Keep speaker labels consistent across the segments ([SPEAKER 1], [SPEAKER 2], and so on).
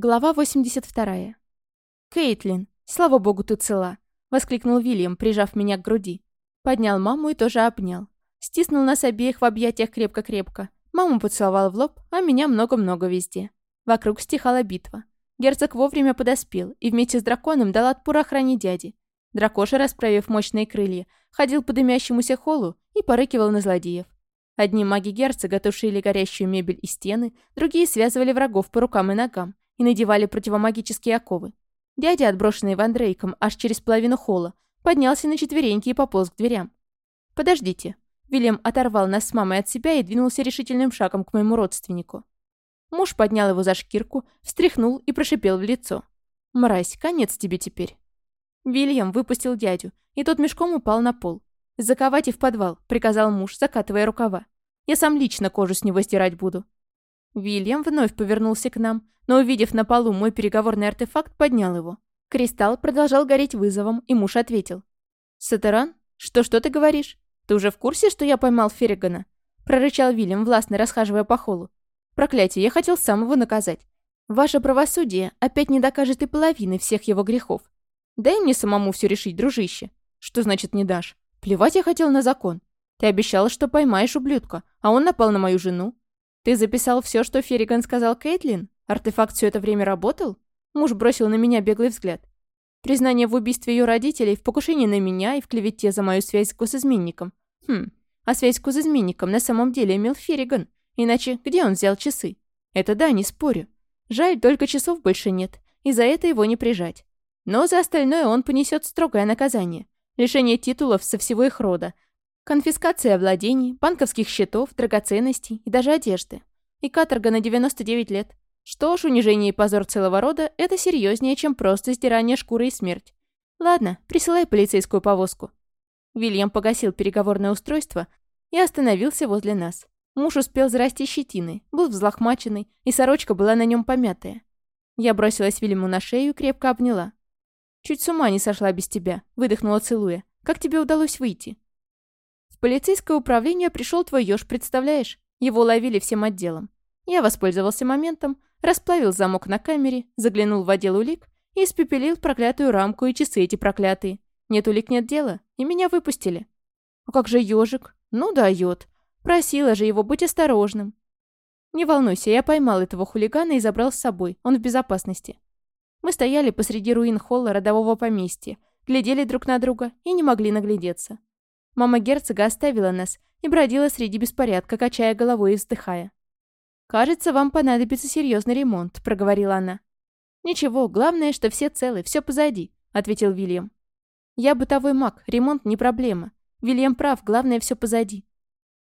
[SPEAKER 1] Глава 82. «Кейтлин, слава богу, ты цела!» — воскликнул Вильям, прижав меня к груди. Поднял маму и тоже обнял. Стиснул нас обеих в объятиях крепко-крепко. Маму поцеловал в лоб, а меня много-много везде. Вокруг стихала битва. Герцог вовремя подоспел и вместе с драконом дал отпор охране дяди. Дракоша, расправив мощные крылья, ходил по дымящемуся холлу и порыкивал на злодеев. Одни маги герцога тушили горящую мебель и стены, другие связывали врагов по рукам и ногам, и надевали противомагические оковы. Дядя, отброшенный Ван Дрейком аж через половину холла, поднялся на четвереньки и пополз к дверям. «Подождите». Вильям оторвал нас с мамой от себя и двинулся решительным шагом к моему родственнику. Муж поднял его за шкирку, встряхнул и прошипел в лицо. «Мразь, конец тебе теперь». Вильям выпустил дядю, и тот мешком упал на пол. «Заковать и в подвал», — приказал муж, закатывая рукава. «Я сам лично кожу с него стирать буду». Вильям вновь повернулся к нам, но, увидев на полу мой переговорный артефакт, поднял его. Кристалл продолжал гореть вызовом, и муж ответил. «Сатеран? Что-что ты говоришь? Ты уже в курсе, что я поймал Ферригана?» прорычал Вильям, властно расхаживая по холу. «Проклятие, я хотел сам его наказать. Ваше правосудие опять не докажет и половины всех его грехов. Дай мне самому все решить, дружище». «Что значит не дашь? Плевать я хотел на закон. Ты обещал, что поймаешь ублюдка, а он напал на мою жену. «Ты записал все, что Ферриган сказал Кейтлин? Артефакт все это время работал?» Муж бросил на меня беглый взгляд. Признание в убийстве ее родителей, в покушении на меня и в клевете за мою связь с госизменником. Хм, а связь с госизменником на самом деле имел Ферриган. Иначе где он взял часы? Это да, не спорю. Жаль, только часов больше нет, и за это его не прижать. Но за остальное он понесет строгое наказание. Лишение титулов со всего их рода, Конфискация владений, банковских счетов, драгоценностей и даже одежды. И каторга на 99 лет. Что ж, унижение и позор целого рода – это серьезнее, чем просто стирание шкуры и смерть. Ладно, присылай полицейскую повозку. Вильям погасил переговорное устройство и остановился возле нас. Муж успел зарасти щетиной, был взлохмаченный, и сорочка была на нем помятая. Я бросилась Вильяму на шею и крепко обняла. «Чуть с ума не сошла без тебя», — выдохнула целуя. «Как тебе удалось выйти?» Полицейское управление пришел твой еж, представляешь? Его ловили всем отделом. Я воспользовался моментом, расплавил замок на камере, заглянул в отдел улик и испепелил проклятую рамку и часы эти проклятые. Нет улик, нет дела, и меня выпустили. А как же ежик? Ну да, йод. Просила же его быть осторожным. Не волнуйся, я поймал этого хулигана и забрал с собой, он в безопасности. Мы стояли посреди руин холла родового поместья, глядели друг на друга и не могли наглядеться. Мама герцога оставила нас и бродила среди беспорядка, качая головой и вздыхая. «Кажется, вам понадобится серьезный ремонт», — проговорила она. «Ничего, главное, что все целы, все позади», — ответил Вильям. «Я бытовой маг, ремонт не проблема. Вильям прав, главное, все позади».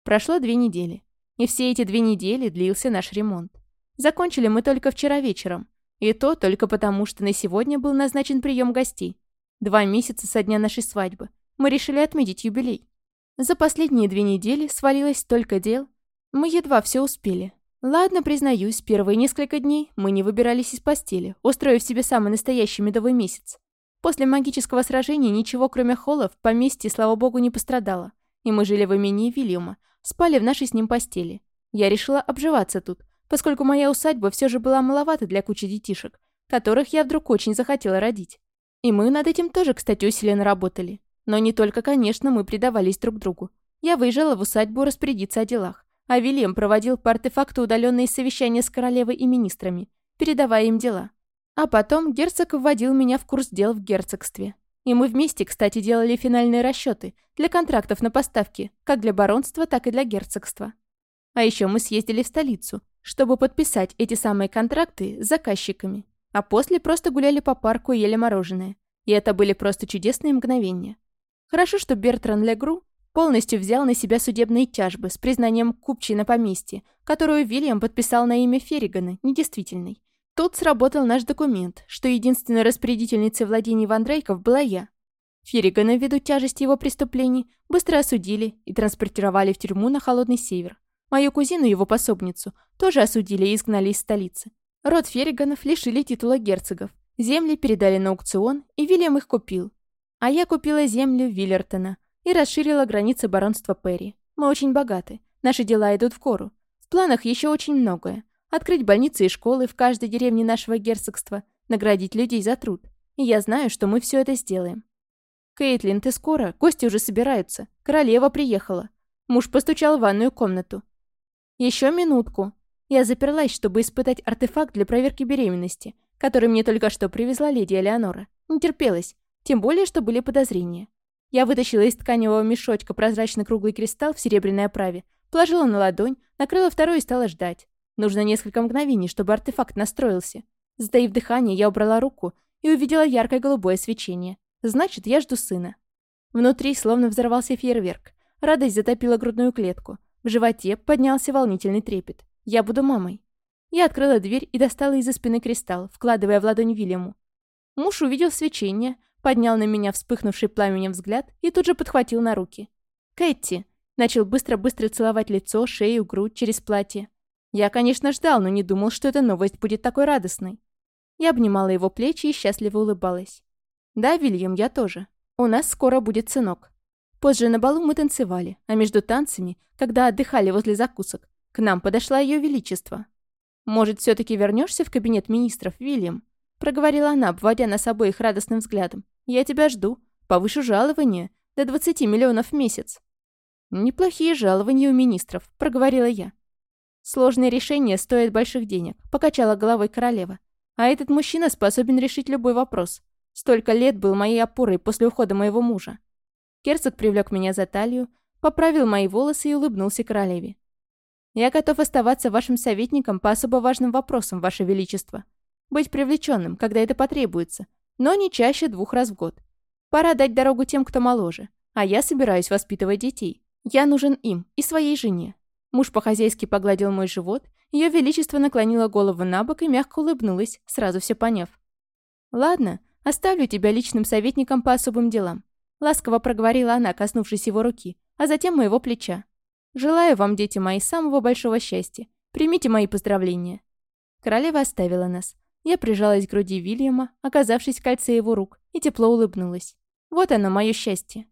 [SPEAKER 1] Прошло две недели. И все эти две недели длился наш ремонт. Закончили мы только вчера вечером. И то только потому, что на сегодня был назначен прием гостей. Два месяца со дня нашей свадьбы мы решили отметить юбилей. За последние две недели свалилось столько дел. Мы едва все успели. Ладно, признаюсь, первые несколько дней мы не выбирались из постели, устроив себе самый настоящий медовый месяц. После магического сражения ничего, кроме холлов, в поместье, слава богу, не пострадало. И мы жили в имении Вильяма, спали в нашей с ним постели. Я решила обживаться тут, поскольку моя усадьба все же была маловата для кучи детишек, которых я вдруг очень захотела родить. И мы над этим тоже, кстати, усиленно работали. Но не только, конечно, мы предавались друг другу. Я выезжала в усадьбу распорядиться о делах, а Вильям проводил по артефакту удаленные совещания с королевой и министрами, передавая им дела. А потом герцог вводил меня в курс дел в герцогстве. И мы вместе, кстати, делали финальные расчеты для контрактов на поставки, как для баронства, так и для герцогства. А еще мы съездили в столицу, чтобы подписать эти самые контракты с заказчиками. А после просто гуляли по парку и ели мороженое. И это были просто чудесные мгновения. Хорошо, что Бертран Легру полностью взял на себя судебные тяжбы с признанием купчей на поместье, которую Вильям подписал на имя Ферригана, недействительной. Тут сработал наш документ, что единственной распорядительницей владений Ван Дрейков была я. Ферригана, ввиду тяжести его преступлений, быстро осудили и транспортировали в тюрьму на Холодный Север. Мою кузину, его пособницу, тоже осудили и изгнали из столицы. Род Ферриганов лишили титула герцогов. Земли передали на аукцион, и Вильям их купил, а я купила землю Виллертона и расширила границы баронства Перри. Мы очень богаты. Наши дела идут в гору. В планах еще очень многое. Открыть больницы и школы в каждой деревне нашего герцогства, наградить людей за труд. И я знаю, что мы все это сделаем. «Кейтлин, ты скоро? Гости уже собираются. Королева приехала». Муж постучал в ванную комнату. Еще минутку. Я заперлась, чтобы испытать артефакт для проверки беременности, который мне только что привезла леди Элеонора. Не терпелась, тем более, что были подозрения. Я вытащила из тканевого мешочка прозрачный круглый кристалл в серебряной оправе, положила на ладонь, накрыла второй и стала ждать. Нужно несколько мгновений, чтобы артефакт настроился. Сдаив дыхание, я убрала руку и увидела яркое голубое свечение. Значит, я жду сына. Внутри словно взорвался фейерверк. Радость затопила грудную клетку. В животе поднялся волнительный трепет. Я буду мамой. Я открыла дверь и достала из-за спины кристалл, вкладывая в ладонь Вильяму. Муж увидел свечение, поднял на меня вспыхнувший пламенем взгляд и тут же подхватил на руки. «Кэти!» Начал быстро-быстро целовать лицо, шею, грудь через платье. Я, конечно, ждал, но не думал, что эта новость будет такой радостной. Я обнимала его плечи и счастливо улыбалась. «Да, Вильям, я тоже. У нас скоро будет сынок». Позже на балу мы танцевали, а между танцами, когда отдыхали возле закусок, к нам подошла ее величество. «Может, все таки вернешься в кабинет министров, Вильям?» Проговорила она, обводя нас обоих радостным взглядом. «Я тебя жду. Повышу жалование. До 20 миллионов в месяц». «Неплохие жалования у министров», — проговорила я. Сложные решения стоят больших денег, покачала головой королева. А этот мужчина способен решить любой вопрос. Столько лет был моей опорой после ухода моего мужа. Герцог привлек меня за талию, поправил мои волосы и улыбнулся королеве. «Я готов оставаться вашим советником по особо важным вопросам, ваше величество. Быть привлеченным, когда это потребуется, но не чаще двух раз в год. Пора дать дорогу тем, кто моложе, а я собираюсь воспитывать детей. Я нужен им и своей жене. Муж по-хозяйски погладил мой живот, ее величество наклонило голову на бок и мягко улыбнулась, сразу все поняв. «Ладно, оставлю тебя личным советником по особым делам», ласково проговорила она, коснувшись его руки, а затем моего плеча. «Желаю вам, дети мои, самого большого счастья. Примите мои поздравления». Королева оставила нас. Я прижалась к груди Вильяма, оказавшись в кольце его рук, и тепло улыбнулась. Вот оно, мое счастье.